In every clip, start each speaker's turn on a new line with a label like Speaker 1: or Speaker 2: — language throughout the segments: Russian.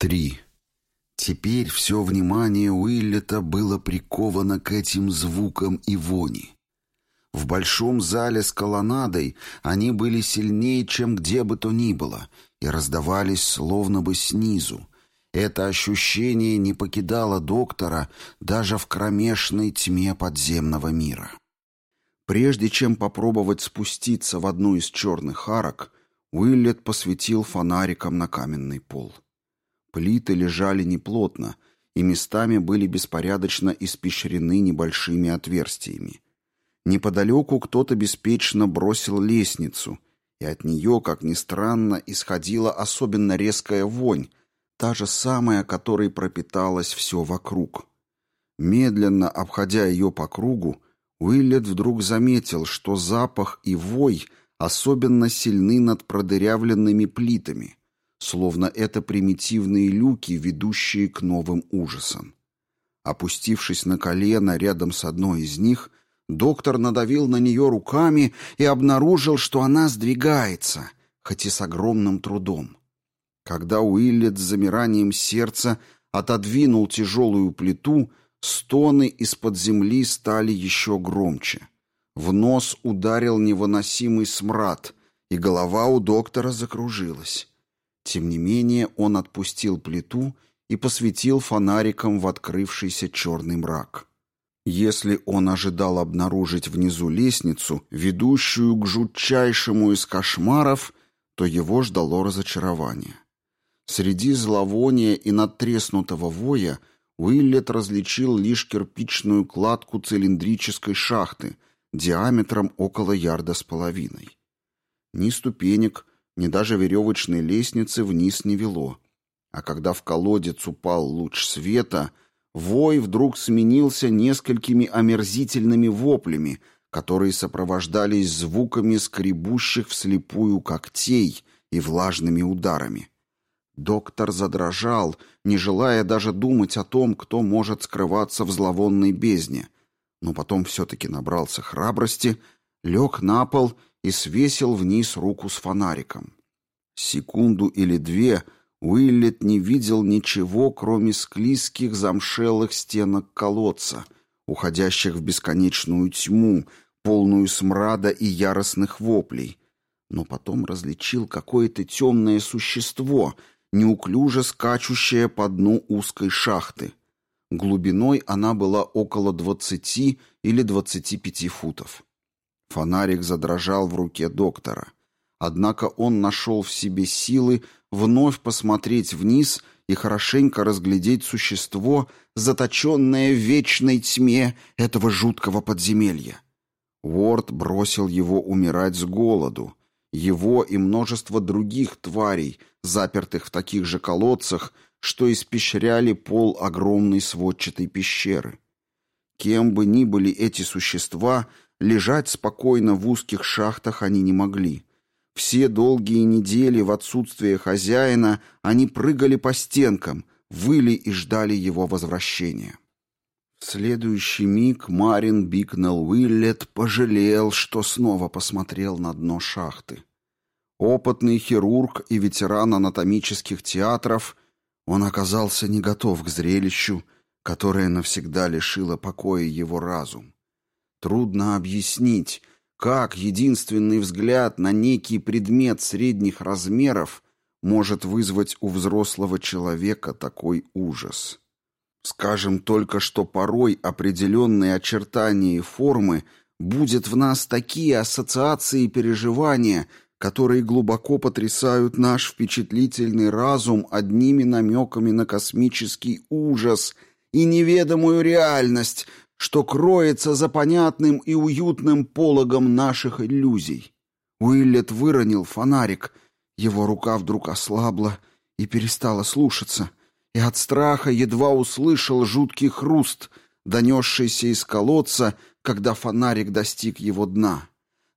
Speaker 1: Три. Теперь все внимание Уиллета было приковано к этим звукам и вони. В большом зале с колоннадой они были сильнее, чем где бы то ни было, и раздавались словно бы снизу. Это ощущение не покидало доктора даже в кромешной тьме подземного мира. Прежде чем попробовать спуститься в одну из черных арок, Уиллет посветил фонариком на каменный пол. Плиты лежали неплотно, и местами были беспорядочно испещрены небольшими отверстиями. Неподалеку кто-то беспечно бросил лестницу, и от нее, как ни странно, исходила особенно резкая вонь, та же самая, которой пропиталось все вокруг. Медленно обходя ее по кругу, Уиллет вдруг заметил, что запах и вой особенно сильны над продырявленными плитами, словно это примитивные люки, ведущие к новым ужасам. Опустившись на колено рядом с одной из них, доктор надавил на нее руками и обнаружил, что она сдвигается, хоть и с огромным трудом. Когда Уиллет с замиранием сердца отодвинул тяжелую плиту, стоны из-под земли стали еще громче. В нос ударил невыносимый смрад, и голова у доктора закружилась. Тем не менее он отпустил плиту и посветил фонариком в открывшийся черный мрак. Если он ожидал обнаружить внизу лестницу, ведущую к жутчайшему из кошмаров, то его ждало разочарование. Среди зловония и надтреснутого воя Уиллет различил лишь кирпичную кладку цилиндрической шахты диаметром около ярда с половиной. Ни ступенек, ни даже веревочной лестницы вниз не вело. А когда в колодец упал луч света, вой вдруг сменился несколькими омерзительными воплями, которые сопровождались звуками скребущих вслепую когтей и влажными ударами. Доктор задрожал, не желая даже думать о том, кто может скрываться в зловонной бездне, но потом все-таки набрался храбрости, лег на пол и свесил вниз руку с фонариком. Секунду или две Уиллет не видел ничего, кроме склизких замшелых стенок колодца, уходящих в бесконечную тьму, полную смрада и яростных воплей, но потом различил какое-то темное существо, неуклюже скачущее по дну узкой шахты. Глубиной она была около двадцати или двадцати пяти футов. Фонарик задрожал в руке доктора. Однако он нашел в себе силы вновь посмотреть вниз и хорошенько разглядеть существо, заточенное в вечной тьме этого жуткого подземелья. Уорд бросил его умирать с голоду. Его и множество других тварей, запертых в таких же колодцах, что испещряли пол огромной сводчатой пещеры. Кем бы ни были эти существа, Лежать спокойно в узких шахтах они не могли. Все долгие недели в отсутствие хозяина они прыгали по стенкам, выли и ждали его возвращения. В следующий миг Марин Бикнелл Уиллет пожалел, что снова посмотрел на дно шахты. Опытный хирург и ветеран анатомических театров, он оказался не готов к зрелищу, которое навсегда лишило покоя его разум. Трудно объяснить, как единственный взгляд на некий предмет средних размеров может вызвать у взрослого человека такой ужас. Скажем только, что порой определенные очертания и формы будет в нас такие ассоциации и переживания, которые глубоко потрясают наш впечатлительный разум одними намеками на космический ужас и неведомую реальность, что кроется за понятным и уютным пологом наших иллюзий. Уиллет выронил фонарик, его рука вдруг ослабла и перестала слушаться, и от страха едва услышал жуткий хруст, донесшийся из колодца, когда фонарик достиг его дна.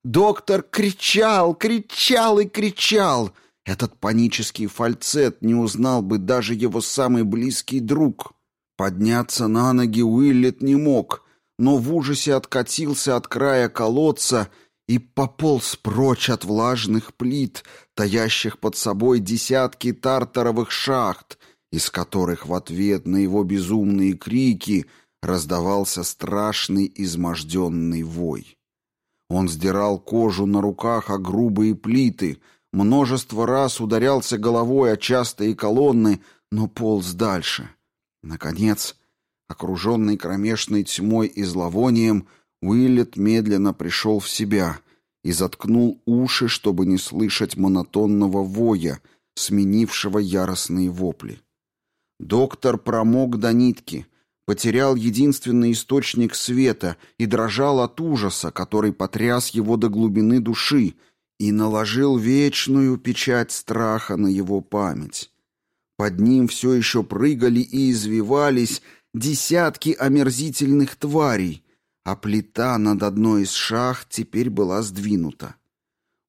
Speaker 1: Доктор кричал, кричал и кричал. Этот панический фальцет не узнал бы даже его самый близкий друг. Подняться на ноги Уиллет не мог, но в ужасе откатился от края колодца и пополз прочь от влажных плит, таящих под собой десятки тартаровых шахт из которых в ответ на его безумные крики раздавался страшный изможденный вой. Он сдирал кожу на руках о грубые плиты, множество раз ударялся головой о частые колонны, но полз дальше. Наконец, окруженный кромешной тьмой и зловонием, Уиллет медленно пришел в себя и заткнул уши, чтобы не слышать монотонного воя, сменившего яростные вопли. Доктор промок до нитки, потерял единственный источник света и дрожал от ужаса, который потряс его до глубины души и наложил вечную печать страха на его память. Под ним все еще прыгали и извивались десятки омерзительных тварей, а плита над одной из шахт теперь была сдвинута.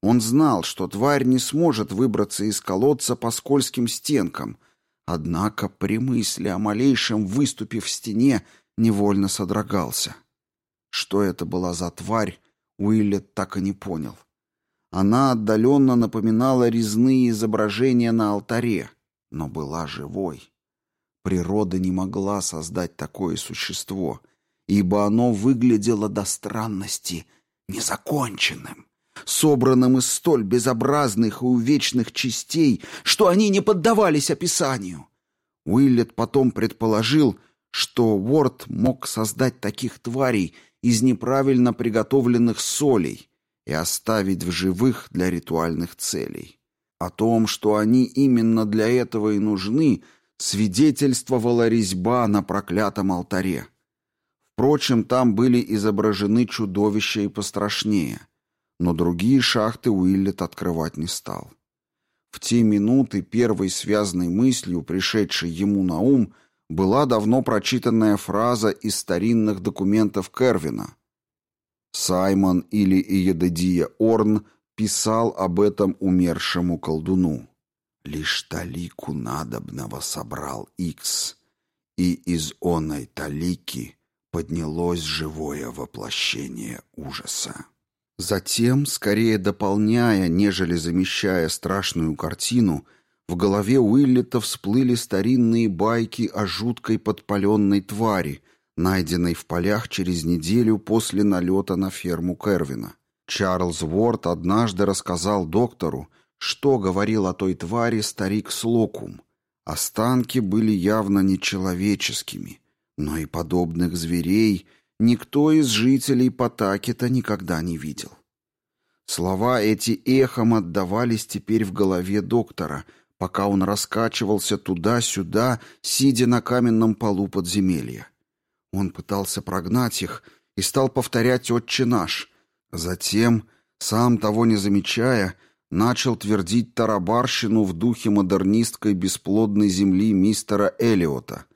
Speaker 1: Он знал, что тварь не сможет выбраться из колодца по скользким стенкам, однако при мысли о малейшем выступе в стене невольно содрогался. Что это была за тварь, Уиллет так и не понял. Она отдаленно напоминала резные изображения на алтаре, но была живой. Природа не могла создать такое существо, ибо оно выглядело до странности незаконченным, собранным из столь безобразных и увечных частей, что они не поддавались описанию. Уиллет потом предположил, что Уорд мог создать таких тварей из неправильно приготовленных солей и оставить в живых для ритуальных целей. О том, что они именно для этого и нужны, свидетельствовала резьба на проклятом алтаре. Впрочем, там были изображены чудовища и пострашнее, но другие шахты Уиллет открывать не стал. В те минуты первой связанной мыслью, пришедшей ему на ум, была давно прочитанная фраза из старинных документов Кервина. Саймон или Иедедия Орн писал об этом умершему колдуну. Лишь талику надобного собрал Икс, и из оной талики поднялось живое воплощение ужаса. Затем, скорее дополняя, нежели замещая страшную картину, в голове Уиллета всплыли старинные байки о жуткой подпаленной твари, найденной в полях через неделю после налета на ферму Кервина. Чарльз Уорд однажды рассказал доктору, что говорил о той твари старик Слокум? Останки были явно нечеловеческими, но и подобных зверей никто из жителей Потакета никогда не видел. Слова эти эхом отдавались теперь в голове доктора, пока он раскачивался туда-сюда, сидя на каменном полу подземелья. Он пытался прогнать их и стал повторять «Отче наш», затем, сам того не замечая, начал твердить тарабарщину в духе модернистской бесплодной земли мистера Элиота,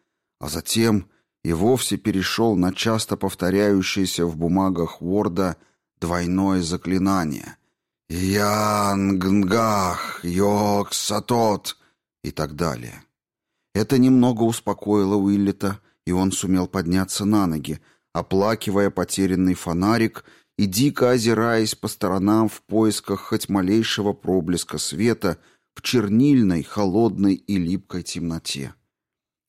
Speaker 1: а затем и вовсе перешел на часто повторяющееся в бумагах Уорда двойное заклинание «Янгнгах, Йоксатот» и так далее. Это немного успокоило Уиллета, и он сумел подняться на ноги, оплакивая потерянный фонарик и дико озираясь по сторонам в поисках хоть малейшего проблеска света в чернильной, холодной и липкой темноте.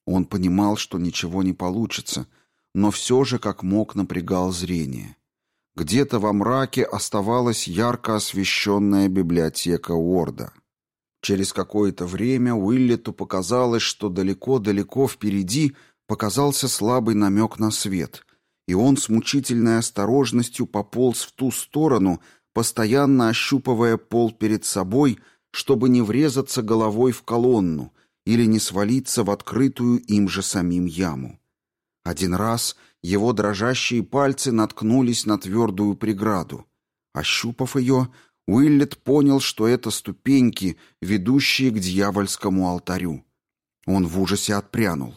Speaker 1: Он понимал, что ничего не получится, но все же как мог напрягал зрение. Где-то во мраке оставалась ярко освещенная библиотека Уорда. Через какое-то время Уиллету показалось, что далеко-далеко впереди показался слабый намек на свет, и он с мучительной осторожностью пополз в ту сторону, постоянно ощупывая пол перед собой, чтобы не врезаться головой в колонну или не свалиться в открытую им же самим яму. Один раз его дрожащие пальцы наткнулись на твердую преграду. Ощупав ее, Уиллет понял, что это ступеньки, ведущие к дьявольскому алтарю. Он в ужасе отпрянул.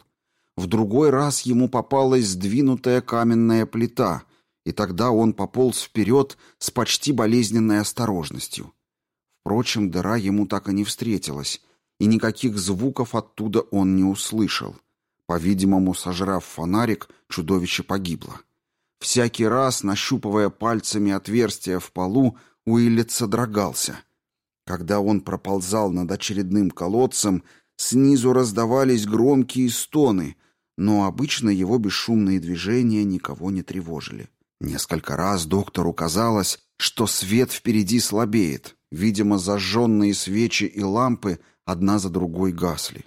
Speaker 1: В другой раз ему попалась сдвинутая каменная плита, и тогда он пополз вперед с почти болезненной осторожностью. Впрочем, дыра ему так и не встретилась, и никаких звуков оттуда он не услышал. По-видимому, сожрав фонарик, чудовище погибло. Всякий раз, нащупывая пальцами отверстия в полу, Уиллет содрогался. Когда он проползал над очередным колодцем, Снизу раздавались громкие стоны, но обычно его бесшумные движения никого не тревожили. Несколько раз доктору казалось, что свет впереди слабеет. Видимо, зажженные свечи и лампы одна за другой гасли.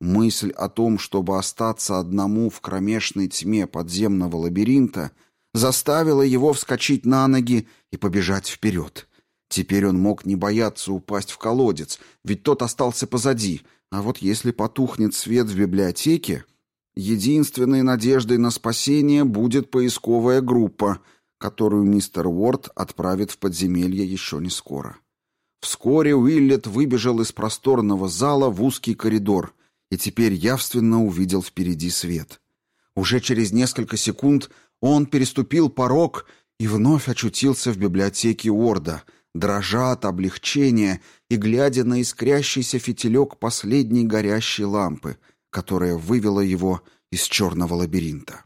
Speaker 1: Мысль о том, чтобы остаться одному в кромешной тьме подземного лабиринта, заставила его вскочить на ноги и побежать вперед. Теперь он мог не бояться упасть в колодец, ведь тот остался позади, а вот если потухнет свет в библиотеке, единственной надеждой на спасение будет поисковая группа, которую мистер Уорд отправит в подземелье еще не скоро. Вскоре Уиллет выбежал из просторного зала в узкий коридор и теперь явственно увидел впереди свет. Уже через несколько секунд он переступил порог и вновь очутился в библиотеке Уорда, дрожа от облегчения и глядя на искрящийся фитилек последней горящей лампы, которая вывела его из черного лабиринта.